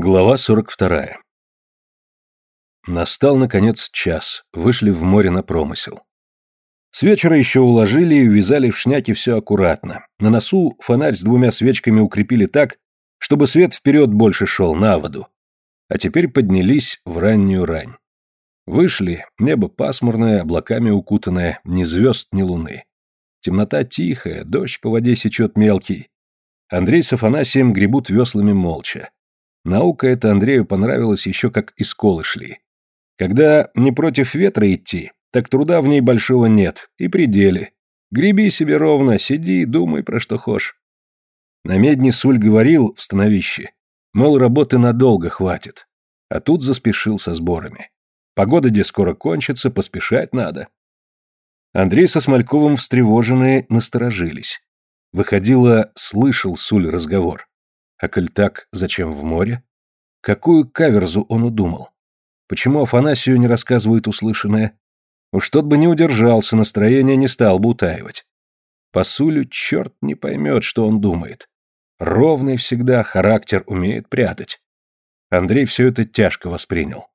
Глава 42. Настал, наконец, час, вышли в море на промысел. С вечера еще уложили и увязали в шняки все аккуратно. На носу фонарь с двумя свечками укрепили так, чтобы свет вперед больше шел, на воду. А теперь поднялись в раннюю рань. Вышли, небо пасмурное, облаками укутанное, ни звезд, ни луны. Темнота тихая, дождь по воде сечет мелкий. Андрей с Афанасием гребут веслами молча. Наука эта Андрею понравилась еще как из школы шли. Когда не против ветра идти, так труда в ней большого нет, и пределе. Греби себе ровно, сиди и думай про что хошь. На медне Суль говорил в становище, мол, работы надолго хватит. А тут заспешил со сборами. Погода где скоро кончится, поспешать надо. Андрей со Смольковым встревоженные насторожились. Выходило, слышал Суль разговор. А коль так, зачем в море? Какую каверзу он удумал? Почему Афанасию не рассказывает услышанное? Уж тот бы не удержался, настроение не стал бы утаивать. По Сулю черт не поймет, что он думает. Ровный всегда, характер умеет прятать. Андрей все это тяжко воспринял.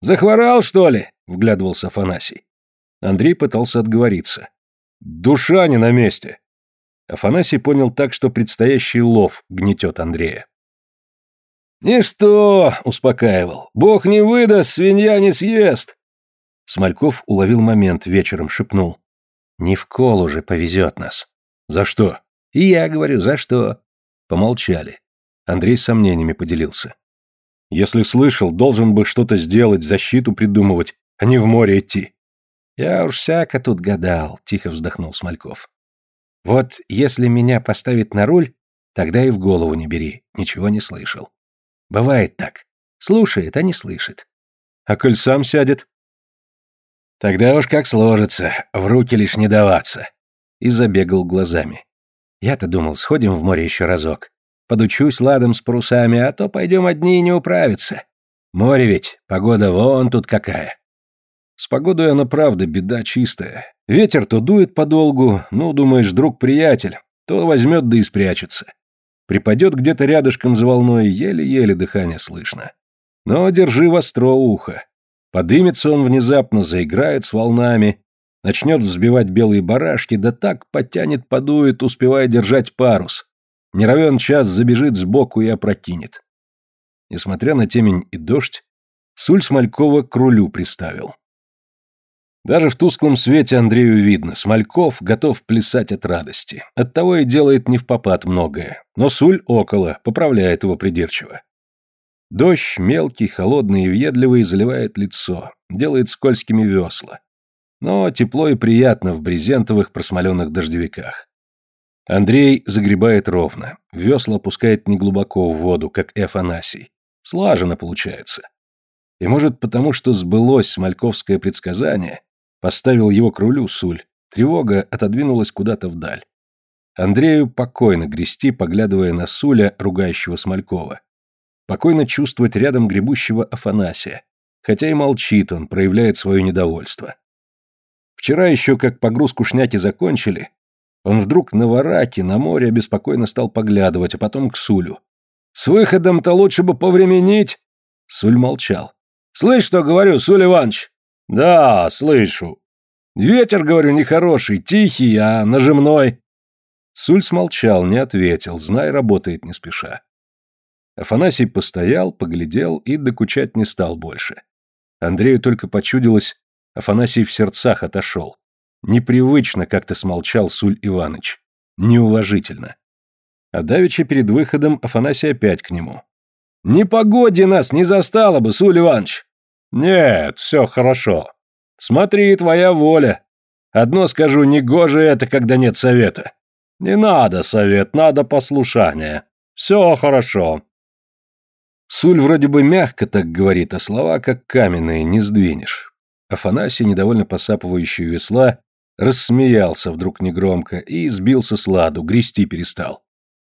«Захворал, что ли?» — вглядывался Афанасий. Андрей пытался отговориться. «Душа не на месте. Афанасий понял так, что предстоящий лов гнетет Андрея. «Ничто!» — успокаивал. «Бог не выдаст, свинья не съест!» Смольков уловил момент, вечером шепнул. «Не в кол уже повезет нас». «За что?» «И я говорю, за что?» Помолчали. Андрей с сомнениями поделился. «Если слышал, должен бы что-то сделать, защиту придумывать, а не в море идти». «Я уж всяко тут гадал», — тихо вздохнул Смольков. Вот если меня поставить на руль, тогда и в голову не бери, ничего не слышал. Бывает так. Слушает, а не слышит. А коль сам сядет? Тогда уж как сложится, в руки лишь не даваться. И забегал глазами. Я-то думал, сходим в море еще разок. Подучусь ладом с парусами, а то пойдем одни и не управиться. Море ведь, погода вон тут какая. С погодой она правда беда чистая. Ветер то дует подолгу, ну, думаешь, друг-приятель, то возьмет да и спрячется. Припадет где-то рядышком за волной, еле-еле дыхание слышно. Но держи востро ухо. Подымется он внезапно, заиграет с волнами, начнет взбивать белые барашки, да так потянет, подует, успевая держать парус. Не равен час забежит сбоку и опрокинет. Несмотря на темень и дождь, Суль Смолькова к рулю приставил. Даже в тусклом свете Андрею видно, Смольков готов плясать от радости. Оттого и делает не в попад многое. Но Суль около, поправляет его придирчиво. Дождь, мелкий, холодный и въедливый, заливает лицо, делает скользкими весла. Но тепло и приятно в брезентовых просмоленных дождевиках. Андрей загребает ровно, весла опускает неглубоко в воду, как и Афанасий. Слаженно получается. И может потому, что сбылось смольковское предсказание, Поставил его к рулю Суль. Тревога отодвинулась куда-то вдаль. Андрею покойно грести, поглядывая на Суля, ругающего Смолькова. Покойно чувствовать рядом гребущего Афанасия. Хотя и молчит он, проявляет свое недовольство. Вчера еще, как погрузку шняки закончили, он вдруг на вараке, на море беспокойно стал поглядывать, а потом к Сулю. «С выходом-то лучше бы повременить!» Суль молчал. «Слышь, что говорю, Суль Иванович?» «Да, слышу. Ветер, говорю, нехороший, тихий, а нажимной». Суль смолчал, не ответил, знай, работает не спеша. Афанасий постоял, поглядел и докучать не стал больше. Андрею только почудилось, Афанасий в сердцах отошел. Непривычно как-то смолчал Суль Иваныч. Неуважительно. А давеча перед выходом Афанасий опять к нему. «Не погоде нас не застало бы, Суль Иваныч!» «Нет, все хорошо. Смотри, твоя воля. Одно скажу, негоже это, когда нет совета. Не надо совет, надо послушание. Все хорошо». Суль вроде бы мягко так говорит, а слова как каменные, не сдвинешь. Афанасий, недовольно посапывающий весла, рассмеялся вдруг негромко и сбился с ладу, грести перестал.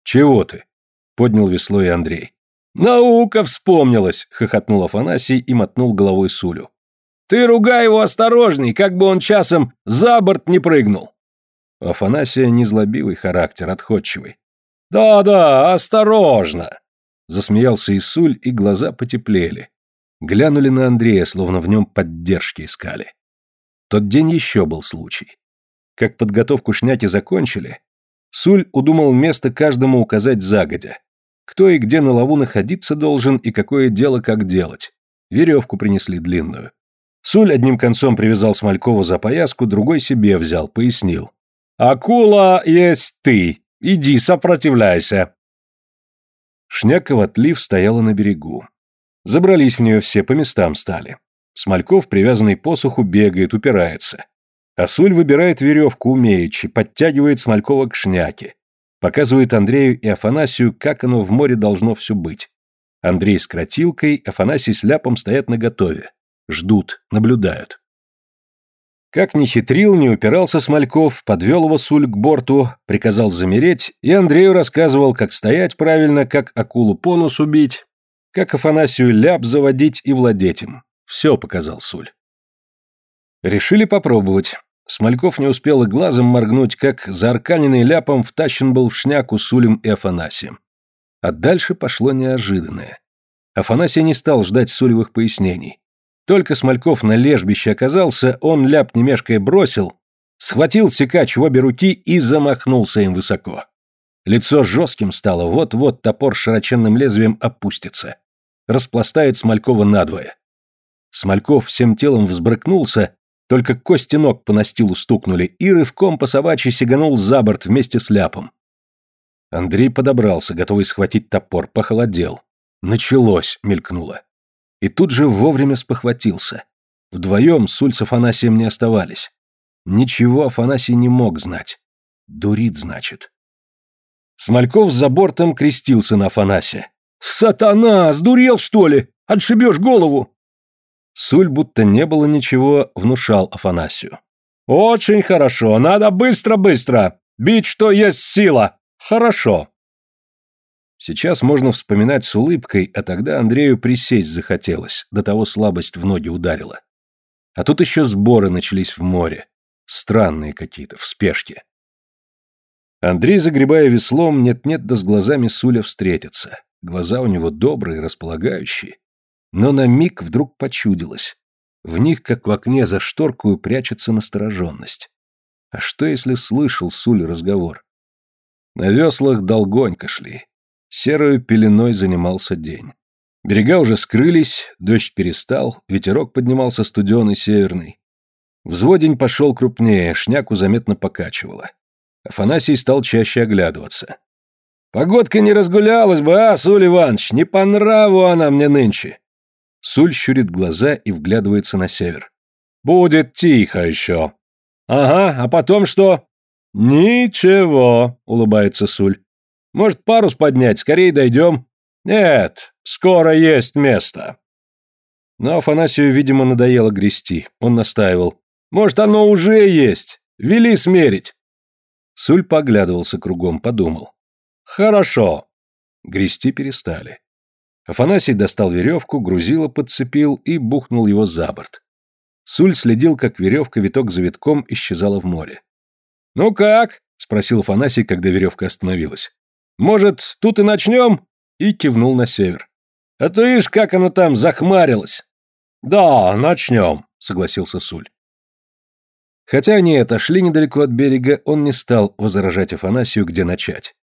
«Чего ты?» — поднял весло и Андрей. «Наука вспомнилась!» — хохотнул Афанасий и мотнул головой Сулю. «Ты ругай его осторожней, как бы он часом за борт не прыгнул!» Афанасия незлобивый характер, отходчивый. «Да-да, осторожно!» Засмеялся Исуль, и глаза потеплели. Глянули на Андрея, словно в нем поддержки искали. Тот день еще был случай. Как подготовку шняки закончили, Суль удумал место каждому указать загодя. Кто и где на лаву находиться должен и какое дело как делать. Веревку принесли длинную. Суль одним концом привязал Смолькова за пояску, другой себе взял, пояснил. «Акула есть ты. Иди, сопротивляйся». Шняка в отлив стояла на берегу. Забрались в нее все, по местам стали. Смольков, привязанный посоху, бегает, упирается. Асуль выбирает веревку умеючи, подтягивает Смолькова к шняке. Показывает Андрею и Афанасию, как оно в море должно все быть. Андрей с кротилкой, Афанасий с ляпом стоят наготове. Ждут, наблюдают. Как ни хитрил, не упирался Смольков, подвел его Суль к борту, приказал замереть, и Андрею рассказывал, как стоять правильно, как акулу по носу бить, как Афанасию ляп заводить и владеть им. Все показал Суль. Решили попробовать. Смольков не успел и глазом моргнуть, как заарканенный ляпом втащен был в шняку Сулем и Афанасием. А дальше пошло неожиданное. Афанасий не стал ждать Сулевых пояснений. Только Смольков на лежбище оказался, он ляп немешкой бросил, схватил секач в обе руки и замахнулся им высоко. Лицо жестким стало, вот-вот топор широченным лезвием опустится. Распластает Смолькова надвое. Смольков всем телом взбрыкнулся, только кости ног по настилу стукнули, и рывком по собачьи сиганул за борт вместе с ляпом. Андрей подобрался, готовый схватить топор, похолодел. «Началось!» — мелькнуло. И тут же вовремя спохватился. Вдвоем Суль с Афанасием не оставались. Ничего Афанасий не мог знать. Дурит, значит. Смольков за бортом крестился на Афанасия. «Сатана! Сдурел, что ли? Отшибешь голову!» Суль, будто не было ничего, внушал Афанасию. «Очень хорошо. Надо быстро-быстро. Бить, что есть сила. Хорошо». Сейчас можно вспоминать с улыбкой, а тогда Андрею присесть захотелось, до того слабость в ноги ударила. А тут еще сборы начались в море. Странные какие-то, в спешке. Андрей, загребая веслом, нет-нет, да с глазами Суля встретится. Глаза у него добрые, располагающие. Но на миг вдруг почудилось. В них, как в окне за шторкую, прячется настороженность. А что, если слышал Суль разговор? На веслах долгонько шли. Серою пеленой занимался день. Берега уже скрылись, дождь перестал, ветерок поднимался студеный северный. Взводень пошел крупнее, шняку заметно покачивало. Афанасий стал чаще оглядываться. «Погодка не разгулялась бы, а, Суль Иванович, не по нраву она мне нынче!» Суль щурит глаза и вглядывается на север. «Будет тихо еще». «Ага, а потом что?» «Ничего», — улыбается Суль. Может, парус поднять, скорее дойдем? Нет, скоро есть место. Но Афанасию, видимо, надоело грести. Он настаивал. Может, оно уже есть. Вели смерить. Суль поглядывался кругом, подумал. Хорошо. Грести перестали. Афанасий достал веревку, грузило подцепил и бухнул его за борт. Суль следил, как веревка виток за витком исчезала в море. «Ну как?» — спросил Афанасий, когда веревка остановилась. Может, тут и начнем?» И кивнул на север. «А то видишь, как оно там захмарилось!» «Да, начнем», — согласился Суль. Хотя они отошли недалеко от берега, он не стал возражать Афанасию, где начать.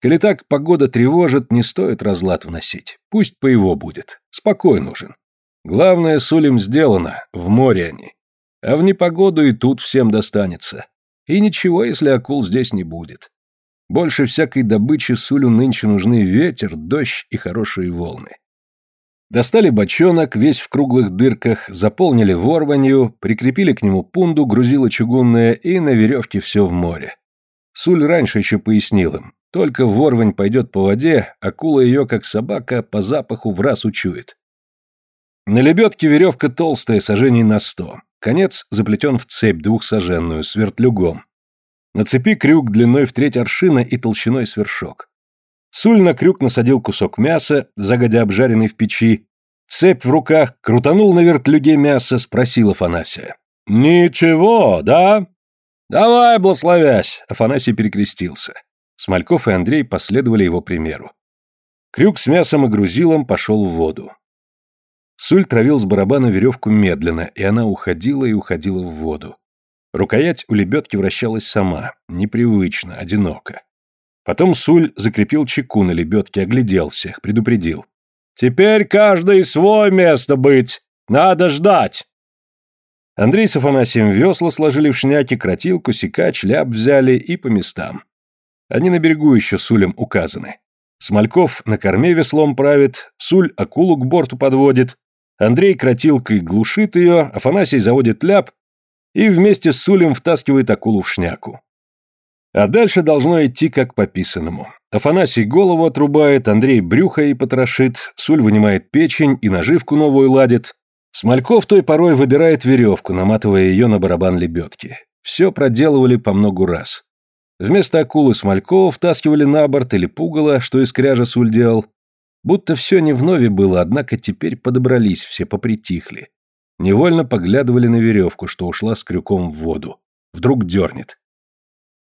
Коли так погода тревожит, не стоит разлад вносить. Пусть по его будет. Спокой нужен. Главное, Сулем сделано, в море они. А в непогоду и тут всем достанется. И ничего, если акул здесь не будет. Больше всякой добычи Сулю нынче нужны ветер, дождь и хорошие волны. Достали бочонок, весь в круглых дырках, заполнили ворванью, прикрепили к нему пунду, грузило чугунное и на веревке все в море. Суль раньше еще пояснил им, только ворвань пойдет по воде, акула ее, как собака, по запаху в раз учует. На лебедке веревка толстая, сажений на сто. Конец заплетен в цепь двухсаженную, с вертлюгом. На цепи крюк длиной в треть аршина и толщиной свершок. Суль на крюк насадил кусок мяса, загодя обжаренный в печи. Цепь в руках, крутанул на вертлюге мясо, спросил Афанасия. «Ничего, да?» «Давай, благословясь!» Афанасий перекрестился. Смольков и Андрей последовали его примеру. Крюк с мясом и грузилом пошел в воду. Суль травил с барабана веревку медленно, и она уходила и уходила в воду. Рукоять у лебедки вращалась сама, непривычно, одиноко. Потом Суль закрепил чеку на лебедке, оглядел всех, предупредил. «Теперь каждый свое место быть! Надо ждать!» Андрей с Афанасием весла сложили в шняке, кротилку, секач, ляп взяли и по местам. Они на берегу еще Сулем указаны. Смольков на корме веслом правит, Суль акулу к борту подводит, Андрей кротилкой глушит ее, Афанасий заводит ляп и вместе с Сулем втаскивает акулу в шняку. А дальше должно идти как по писанному. Афанасий голову отрубает, Андрей брюхо и потрошит, Суль вынимает печень и наживку новую ладит, Смольков той порой выбирает веревку, наматывая ее на барабан лебедки. Все проделывали по многу раз. Вместо акулы Смолькова втаскивали на борт или пугало, что из кряжа Суль делал. Будто все не вновь было, однако теперь подобрались все, попритихли. Невольно поглядывали на веревку, что ушла с крюком в воду. Вдруг дернет.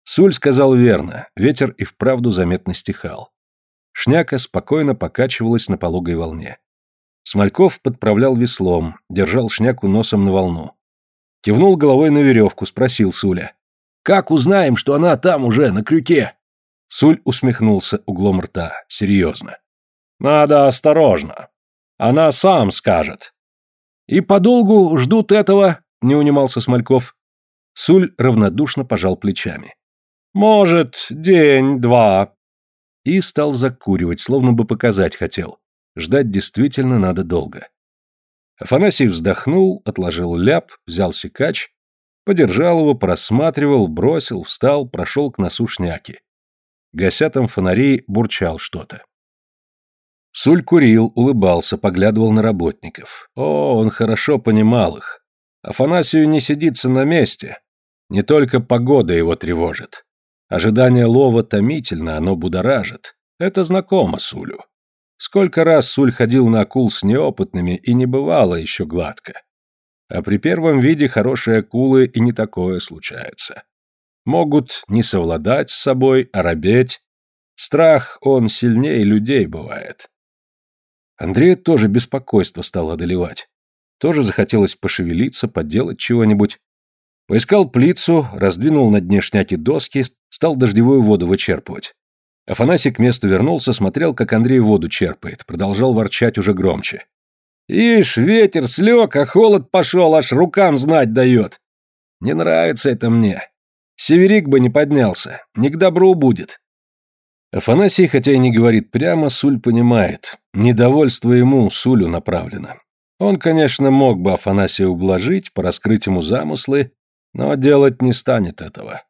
Суль сказал верно, ветер и вправду заметно стихал. Шняка спокойно покачивалась на пологой волне. Смольков подправлял веслом, держал шняку носом на волну. Кивнул головой на веревку, спросил Суля. «Как узнаем, что она там уже, на крюке?» Суль усмехнулся углом рта, серьезно. «Надо осторожно. Она сам скажет». «И подолгу ждут этого?» — не унимался Смольков. Суль равнодушно пожал плечами. «Может, день-два». И стал закуривать, словно бы показать хотел. Ждать действительно надо долго. Афанасий вздохнул, отложил ляп, взял секач, подержал его, просматривал, бросил, встал, прошел к носу шняки. Гася там фонари, бурчал что-то. Суль курил, улыбался, поглядывал на работников. О, он хорошо понимал их. Афанасию не сидится на месте. Не только погода его тревожит. Ожидание лова томительно, оно будоражит. Это знакомо Сулю. Сколько раз Суль ходил на акул с неопытными, и не бывало еще гладко. А при первом виде хорошие акулы и не такое случается. Могут не совладать с собой, а робеть. Страх, он сильнее людей бывает. Андрея тоже беспокойство стало одолевать. Тоже захотелось пошевелиться, поделать чего-нибудь. Поискал плицу, раздвинул на дне шняки доски, стал дождевую воду вычерпывать. Афанасий к месту вернулся, смотрел, как Андрей воду черпает, продолжал ворчать уже громче. «Ишь, ветер слег, а холод пошел, аж рукам знать дает. Не нравится это мне. Северик бы не поднялся, не к добру будет». Афанасий, хотя и не говорит прямо, Суль понимает. Недовольство ему, Сулю, направлено. Он, конечно, мог бы Афанасия ублажить, пораскрыть ему замыслы, но делать не станет этого.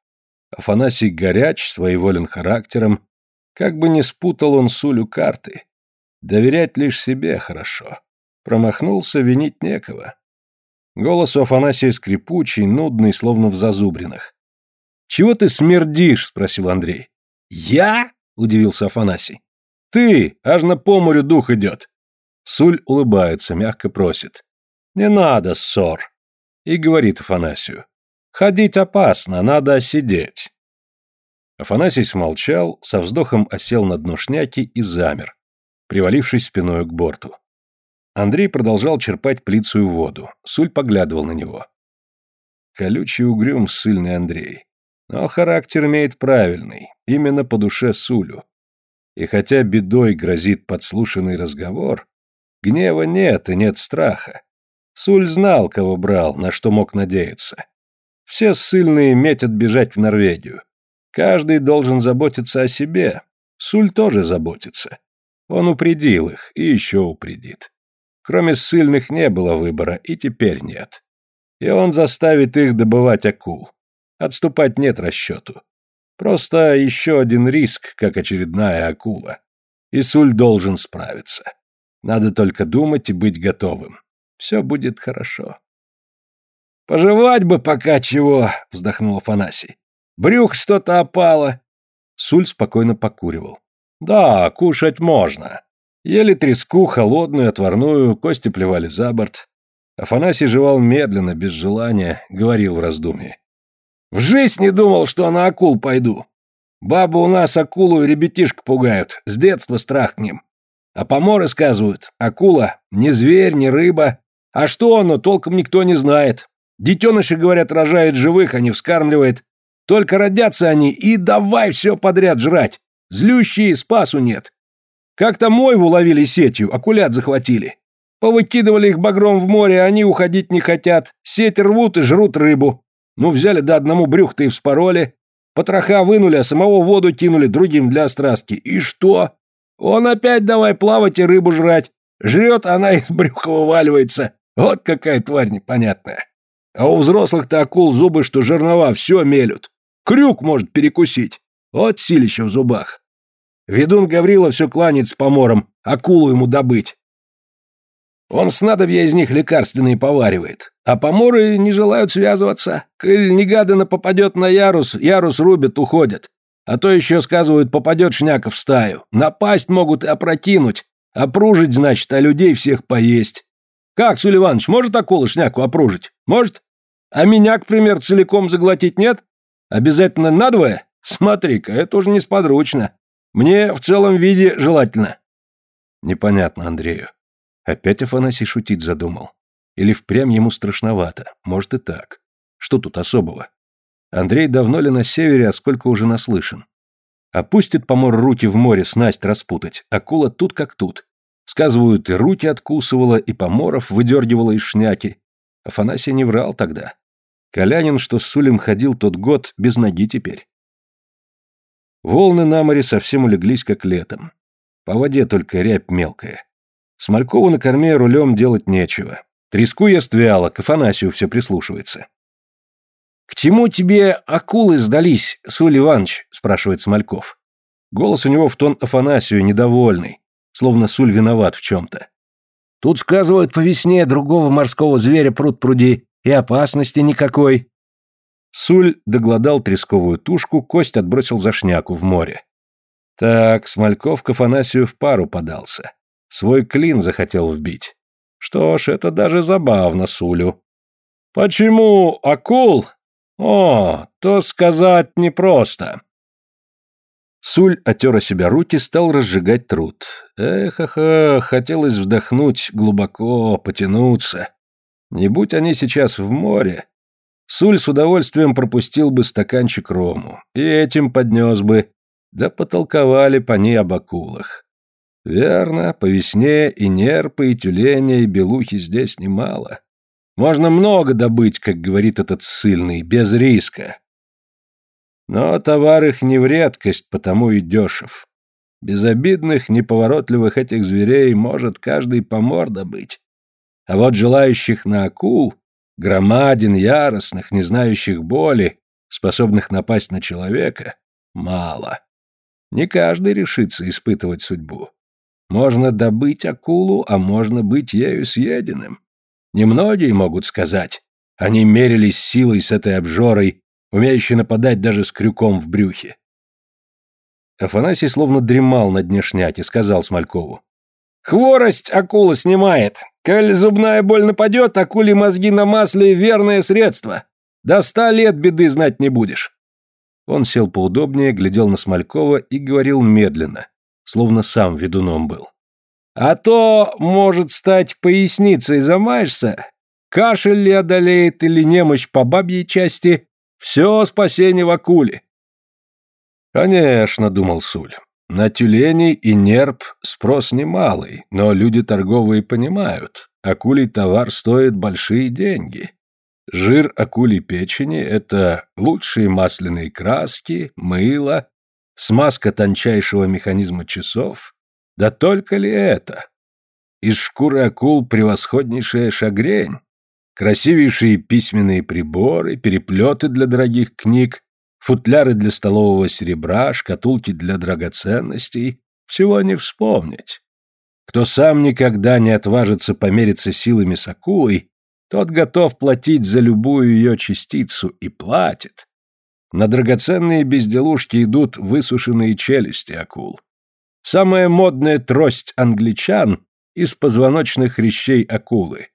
Афанасий горяч, своеволен характером, как бы ни спутал он Сулю карты. Доверять лишь себе хорошо. Промахнулся, винить некого. Голос у Афанасия скрипучий, нудный, словно в зазубринах. «Чего ты смердишь?» — спросил Андрей. «Я?» — удивился Афанасий. «Ты! Аж на поморю дух идет!» Суль улыбается, мягко просит. «Не надо ссор!» И говорит Афанасию. «Ходить опасно, надо сидеть. Афанасий смолчал, со вздохом осел на дно шняки и замер, привалившись спиной к борту. Андрей продолжал черпать плицую воду. Суль поглядывал на него. Колючий угрюм сильный Андрей. Но характер имеет правильный, именно по душе Сулю. И хотя бедой грозит подслушанный разговор, гнева нет и нет страха. Суль знал, кого брал, на что мог надеяться. Все ссыльные метят бежать в Норвегию. Каждый должен заботиться о себе. Суль тоже заботится. Он упредил их и еще упредит. Кроме ссыльных не было выбора, и теперь нет. И он заставит их добывать акул. Отступать нет расчету. Просто еще один риск, как очередная акула. И Суль должен справиться. Надо только думать и быть готовым. Все будет хорошо. «Пожевать бы пока чего», — вздохнул Афанасий. Брюх что-то опало. Суль спокойно покуривал. Да, кушать можно. Ели треску, холодную, отварную, кости плевали за борт. Афанасий жевал медленно, без желания, говорил в раздумье. В жизнь не думал, что на акул пойду. Бабы у нас акулу и ребятишек пугают, с детства страх к ним. А поморы сказывают, акула не зверь, не рыба. А что оно, толком никто не знает. Детеныши, говорят, рожает живых, а не вскармливает. Только родятся они, и давай все подряд жрать. Злющие, спасу нет. Как-то мойву ловили сетью, акулят захватили. Повыкидывали их багром в море, а они уходить не хотят. Сеть рвут и жрут рыбу. Ну, взяли до одному брюх-то и вспороли. Потроха вынули, а самого воду кинули другим для острастки. И что? Он опять давай плавать и рыбу жрать. Жрет, она из брюха вываливается. Вот какая тварь непонятная. А у взрослых-то акул зубы, что жернова, все мелют. Крюк может перекусить. Вот силище в зубах. Ведун Гаврила все кланяет с помором, акулу ему добыть. Он снадобья из них лекарственные поваривает, а поморы не желают связываться. Коль негаданно попадет на ярус, ярус рубят, уходят. А то еще, сказывают, попадет шняка в стаю. Напасть могут и опрокинуть. Опружить, значит, а людей всех поесть. Как, Сулливанович, может акула шняку опружить? Может? А меня, к примеру, целиком заглотить нет? Обязательно надвое? Смотри-ка, это уже несподручно. Мне в целом виде желательно. Непонятно Андрею. Опять Афанасий шутить задумал. Или впрямь ему страшновато. Может и так. Что тут особого? Андрей давно ли на севере, а сколько уже наслышан. Опустит помор руки в море снасть распутать, акула тут как тут. Сказывают, и руки откусывала, и поморов выдергивала из шняки. Афанасий не врал тогда. Колянин, что с Сулем ходил тот год, без ноги теперь. Волны на море совсем улеглись, как летом. По воде только рябь мелкая. Смолькову на корме рулем делать нечего. Треску ест вяло, к Афанасию все прислушивается. «К чему тебе акулы сдались, Суль Иванович?» – спрашивает Смольков. Голос у него в тон Афанасию недовольный, словно Суль виноват в чем-то. «Тут сказывают по весне другого морского зверя пруд пруди, и опасности никакой». Суль доглодал тресковую тушку, кость отбросил за шняку в море. Так, Смольков к Афанасию в пару подался. Свой клин захотел вбить. Что ж, это даже забавно Сулю. Почему акул? О, то сказать непросто. Суль отер о себя руки, стал разжигать труд. Эх-ха-ха, хотелось вдохнуть глубоко, потянуться. Не будь они сейчас в море, Суль с удовольствием пропустил бы стаканчик рому, и этим поднес бы, да потолковали по ней об акулах. Верно, по весне и нерпы, и тюленя, и белухи здесь немало. Можно много добыть, как говорит этот ссыльный, без риска. Но товар их не в редкость, потому и дешев. Безобидных, неповоротливых этих зверей может каждый помор добыть. А вот желающих на акул, громадин, яростных, не знающих боли, способных напасть на человека, мало. Не каждый решится испытывать судьбу. Можно добыть акулу, а можно быть ею съеденным. Немногие могут сказать. Они мерились силой с этой обжорой, умеющей нападать даже с крюком в брюхе. Афанасий словно дремал на дне шняки, сказал Смолькову. «Хворость акула снимает. Коль зубная боль нападет, акули мозги на масле — верное средство. До ста лет беды знать не будешь». Он сел поудобнее, глядел на Смолькова и говорил медленно, словно сам ведуном был. «А то, может стать, поясницей замаешься, кашель ли одолеет или немощь по бабьей части, все спасение в акуле». «Конечно», — думал Суль, — «на тюленей и нерп спрос немалый, но люди торговые понимают, акулий товар стоит большие деньги». Жир акулей печени – это лучшие масляные краски, мыло, смазка тончайшего механизма часов. Да только ли это? Из шкуры акул превосходнейшая шагрень, красивейшие письменные приборы, переплеты для дорогих книг, футляры для столового серебра, шкатулки для драгоценностей. Всего не вспомнить. Кто сам никогда не отважится помериться силами с акулой, тот готов платить за любую ее частицу и платит. На драгоценные безделушки идут высушенные челюсти акул. Самая модная трость англичан из позвоночных хрящей акулы.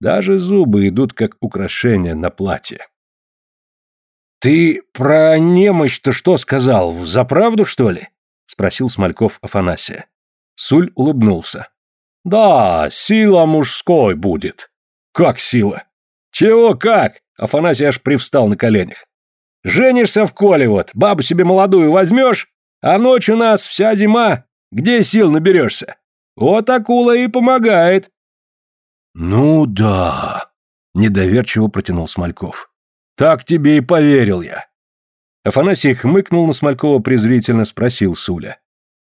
Даже зубы идут как украшение на платье. «Ты про немощь-то что сказал? За правду, что ли?» — спросил Смольков Афанасия. Суль улыбнулся. Да, сила мужской будет. Как сила? Чего как? Афанасий аж привстал на коленях. Женишься в коле вот, бабу себе молодую возьмешь, а ночь у нас вся зима, где сил наберешься? Вот акула и помогает. Ну да, недоверчиво протянул Смольков. Так тебе и поверил я. Афанасий хмыкнул на Смолькова презрительно, спросил Суля.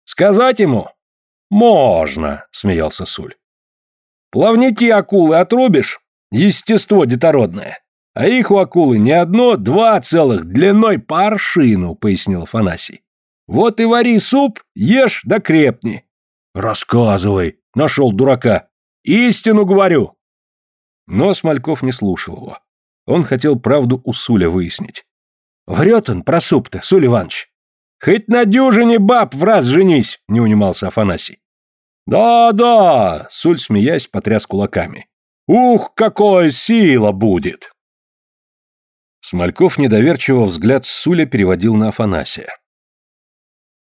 «Сказать ему?» «Можно», — смеялся Суль. «Плавники акулы отрубишь? Естество детородное. А их у акулы не одно, два целых, длиной по аршину», — пояснил Афанасий. «Вот и вари суп, ешь да крепни». «Рассказывай», — нашел дурака. «Истину говорю». Но Смольков не слушал его. Он хотел правду у Суля выяснить. «Врет он про суп-то, Суль Иванович. Хоть на дюжине баб в раз женись, не унимался Афанасий. Да-да, Суль, смеясь, потряс кулаками. Ух, какой сила будет! Смольков недоверчиво взгляд Суля переводил на Афанасия.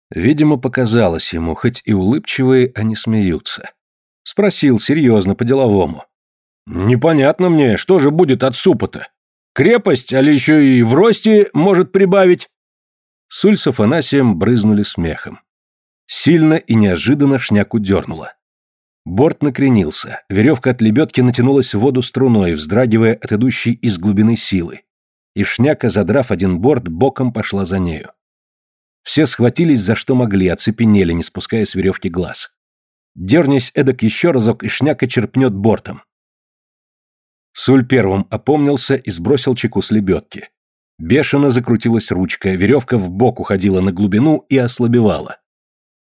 Видимо, показалось ему, хоть и улыбчивые, они смеются. Спросил серьезно, по-деловому. «Непонятно мне, что же будет от супа-то? Крепость, али еще и в росте может прибавить?» Суль с Афанасием брызнули смехом. Сильно и неожиданно шняку дернуло. Борт накренился, веревка от лебедки натянулась в воду струной, вздрагивая от идущей из глубины силы. И шняка, задрав один борт, боком пошла за нею. Все схватились за что могли, оцепенели, не спуская с веревки глаз. Дернись эдак еще разок, и шняка черпнет бортом. Суль первым опомнился и сбросил чеку с лебедки. Бешено закрутилась ручка, веревка в бок уходила на глубину и ослабевала.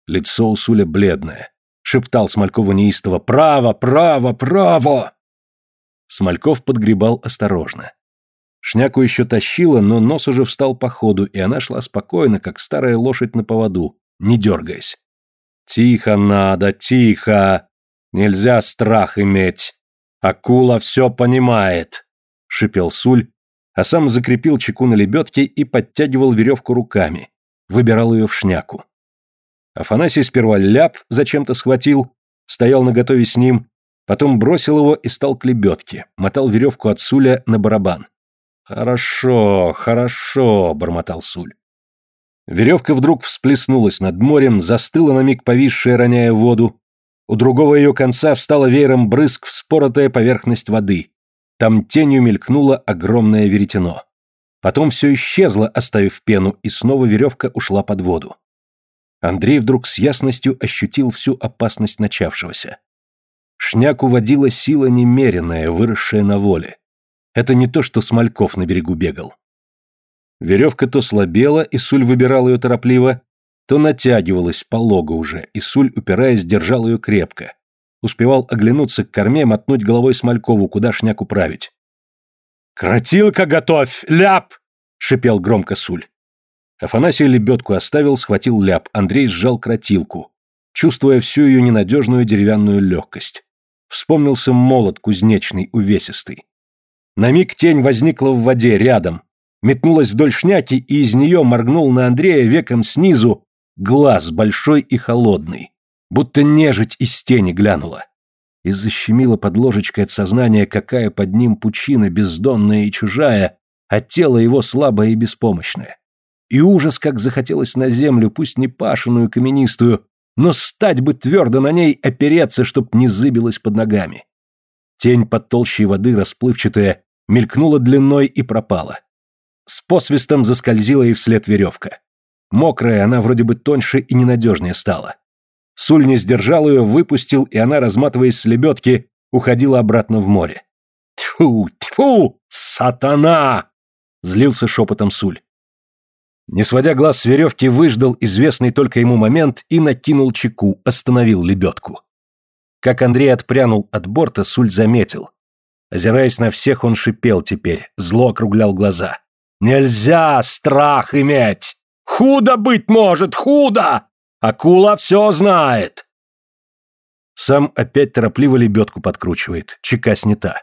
Лицо у Суля бледное. Шептал Смолькову неистово «Право, право, право!» Смольков подгребал осторожно. Шняку еще тащила, но нос уже встал по ходу, и она шла спокойно, как старая лошадь на поводу, не дергаясь. «Тихо надо, тихо! Нельзя страх иметь! Акула все понимает!» — шипел Суль, а сам закрепил чеку на лебедке и подтягивал веревку руками, выбирал ее в шняку. Афанасий сперва ляп зачем-то схватил, стоял наготове с ним, потом бросил его и стал к лебедке, мотал веревку от Суля на барабан. «Хорошо, хорошо», — бормотал Суль. Веревка вдруг всплеснулась над морем, застыла на миг повисшая, роняя воду. У другого ее конца встала веером брызг вспоротая поверхность воды. Там тенью мелькнуло огромное веретено. Потом все исчезло, оставив пену, и снова веревка ушла под воду. Андрей вдруг с ясностью ощутил всю опасность начавшегося. Шняк уводила сила немеренная, выросшая на воле. Это не то, что Смольков на берегу бегал. Веревка то слабела, и Суль выбирал ее торопливо, то натягивалась полого уже, и Суль, упираясь, держал ее крепко, Успевал оглянуться к корме, мотнуть головой Смолькову, куда шняк управить. «Кротилка готовь! Ляп!» — шипел громко Суль. Афанасий лебедку оставил, схватил ляп, Андрей сжал кротилку, чувствуя всю ее ненадежную деревянную легкость. Вспомнился молот кузнечный, увесистый. На миг тень возникла в воде рядом, метнулась вдоль шняки, и из нее моргнул на Андрея веком снизу глаз большой и холодный будто нежить из тени глянула. И защемила под ложечкой от сознания, какая под ним пучина бездонная и чужая, а тело его слабое и беспомощное. И ужас, как захотелось на землю, пусть не пашенную, каменистую, но стать бы твердо на ней, опереться, чтоб не зыбилась под ногами. Тень под толщей воды, расплывчатая, мелькнула длиной и пропала. С посвистом заскользила и вслед веревка. Мокрая, она вроде бы тоньше и ненадежнее стала. Суль не сдержал ее, выпустил, и она, разматываясь с лебедки, уходила обратно в море. «Тьфу, тьфу, сатана!» — злился шепотом Суль. Не сводя глаз с веревки, выждал известный только ему момент и накинул чеку, остановил лебедку. Как Андрей отпрянул от борта, Суль заметил. Озираясь на всех, он шипел теперь, зло округлял глаза. «Нельзя страх иметь! Худо быть может, худо! Акула все знает!» Сам опять торопливо лебедку подкручивает, чека снята.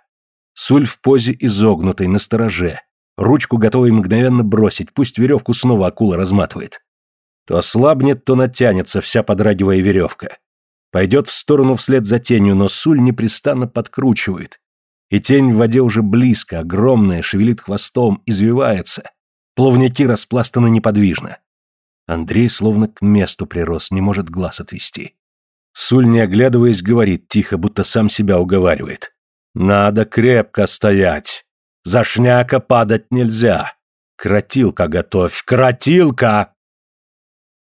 Суль в позе изогнутой, на стороже. Ручку готовый мгновенно бросить, пусть веревку снова акула разматывает. То ослабнет, то натянется вся подрагивая веревка. Пойдет в сторону вслед за тенью, но Суль непрестанно подкручивает. И тень в воде уже близко, огромная, шевелит хвостом, извивается. Плавники распластаны неподвижно. Андрей словно к месту прирос, не может глаз отвести. Суль, не оглядываясь, говорит тихо, будто сам себя уговаривает. «Надо крепко стоять. За шняка падать нельзя. Кротилка готовь, кротилка!»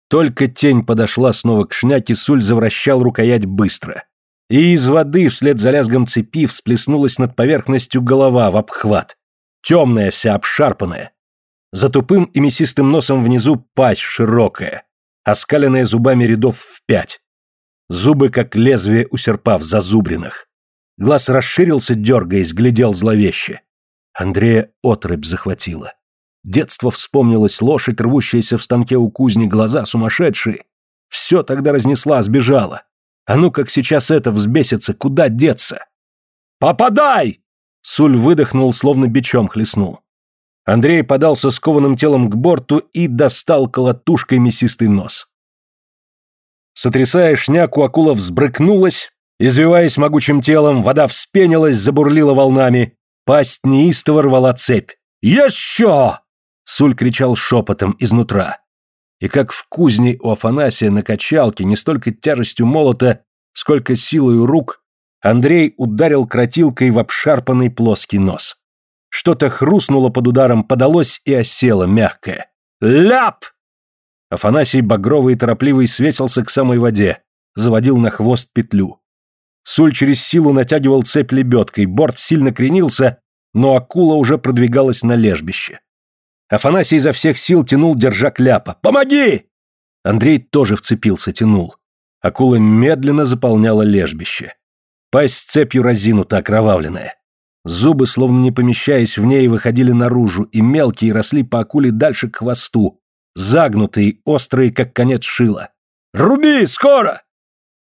Только тень подошла снова к шняке, Суль завращал рукоять быстро. И из воды вслед за лязгом цепи всплеснулась над поверхностью голова в обхват. Темная вся, обшарпанная. За тупым и мясистым носом внизу пасть широкая, оскаленная зубами рядов в пять. Зубы, как лезвие у серпа в зазубринах. Глаз расширился, дергаясь, глядел зловеще. Андрея отрыбь захватила. Детство вспомнилось, лошадь, рвущаяся в станке у кузни, глаза сумасшедшие. Все тогда разнесла, сбежала. А ну как сейчас это взбесится, куда деться? «Попадай!» Суль выдохнул, словно бичом хлестнул. Андрей подался скованным телом к борту и достал колотушкой мясистый нос. Сотрясая шняку, акула взбрыкнулась, извиваясь могучим телом, вода вспенилась, забурлила волнами, пасть неистово рвала цепь. «Еще!» Суль кричал шепотом изнутра. И как в кузне у Афанасия на качалке не столько тяжестью молота, сколько силою рук, Андрей ударил кротилкой в обшарпанный плоский нос. Что-то хрустнуло под ударом, подалось и осело мягкое. «Ляп!» Афанасий багровый и торопливый свесился к самой воде, заводил на хвост петлю. Суль через силу натягивал цепь лебедкой, борт сильно кренился, но акула уже продвигалась на лежбище. Афанасий изо всех сил тянул, держа кляпа. «Помоги!» Андрей тоже вцепился, тянул. Акула медленно заполняла лежбище. Пасть цепью разинута, окровавленная. Зубы, словно не помещаясь в ней, выходили наружу, и мелкие росли по акуле дальше к хвосту, загнутые, острые, как конец шила. «Руби, скоро!»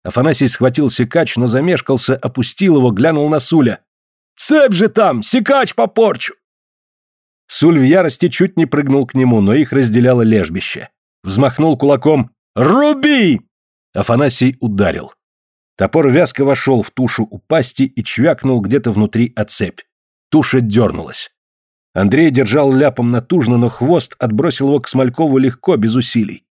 Афанасий схватил секач, но замешкался, опустил его, глянул на Суля. «Цепь же там! Секач попорчу!» Суль в ярости чуть не прыгнул к нему, но их разделяло лежбище. Взмахнул кулаком «Руби!» Афанасий ударил. Топор вязко вошел в тушу у пасти и чвякнул где-то внутри о. Туша дернулась. Андрей держал ляпом натужно, но хвост отбросил его к Смолькову легко, без усилий.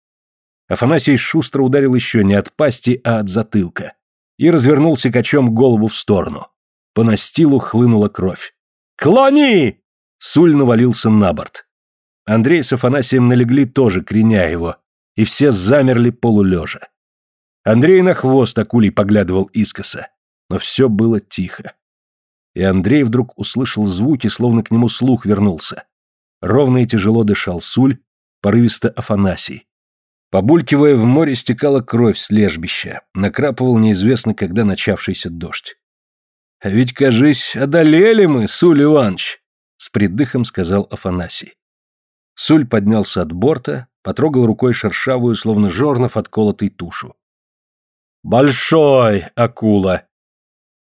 Афанасий шустро ударил еще не от пасти, а от затылка. И развернул секачом голову в сторону. По настилу хлынула кровь. «Клони!» Суль навалился на борт. Андрей с Афанасием налегли тоже, креня его, и все замерли полулежа. Андрей на хвост акулей поглядывал искоса, но все было тихо. И Андрей вдруг услышал звуки, словно к нему слух вернулся. Ровно и тяжело дышал Суль, порывисто Афанасий. Побулькивая в море, стекала кровь с лежбища, накрапывал неизвестно когда начавшийся дождь. «А ведь, кажись, одолели мы, Суль Иванович!» с придыхом сказал Афанасий. Суль поднялся от борта, потрогал рукой шершавую, словно жорнов отколотый тушу. «Большой акула!»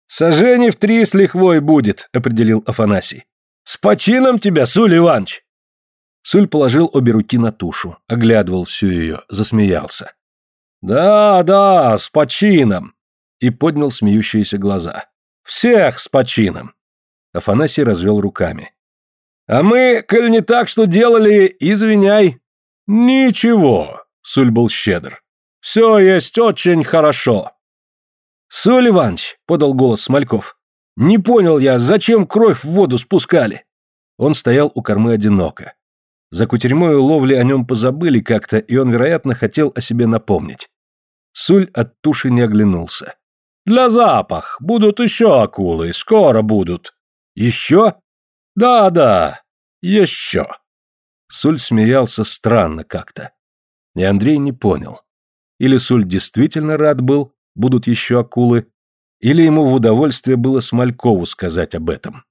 «Сожжение в три с лихвой будет», — определил Афанасий. «С почином тебя, Суль Иванович!» Суль положил обе руки на тушу, оглядывал всю ее, засмеялся. «Да, да, с почином!» И поднял смеющиеся глаза. «Всех с почином!» Афанасий развел руками. А мы, коль не так, что делали, извиняй. Ничего, Суль был щедр. Все есть очень хорошо. Суль Иванович, подал голос Смольков, не понял я, зачем кровь в воду спускали? Он стоял у кормы одиноко. За кутерьмой ловли о нем позабыли как-то, и он, вероятно, хотел о себе напомнить. Суль от туши не оглянулся. «Для запах. Будут еще акулы. Скоро будут». «Еще?» «Да-да, еще». Суль смеялся странно как-то. И Андрей не понял. Или Суль действительно рад был, будут еще акулы, или ему в удовольствие было Смолькову сказать об этом.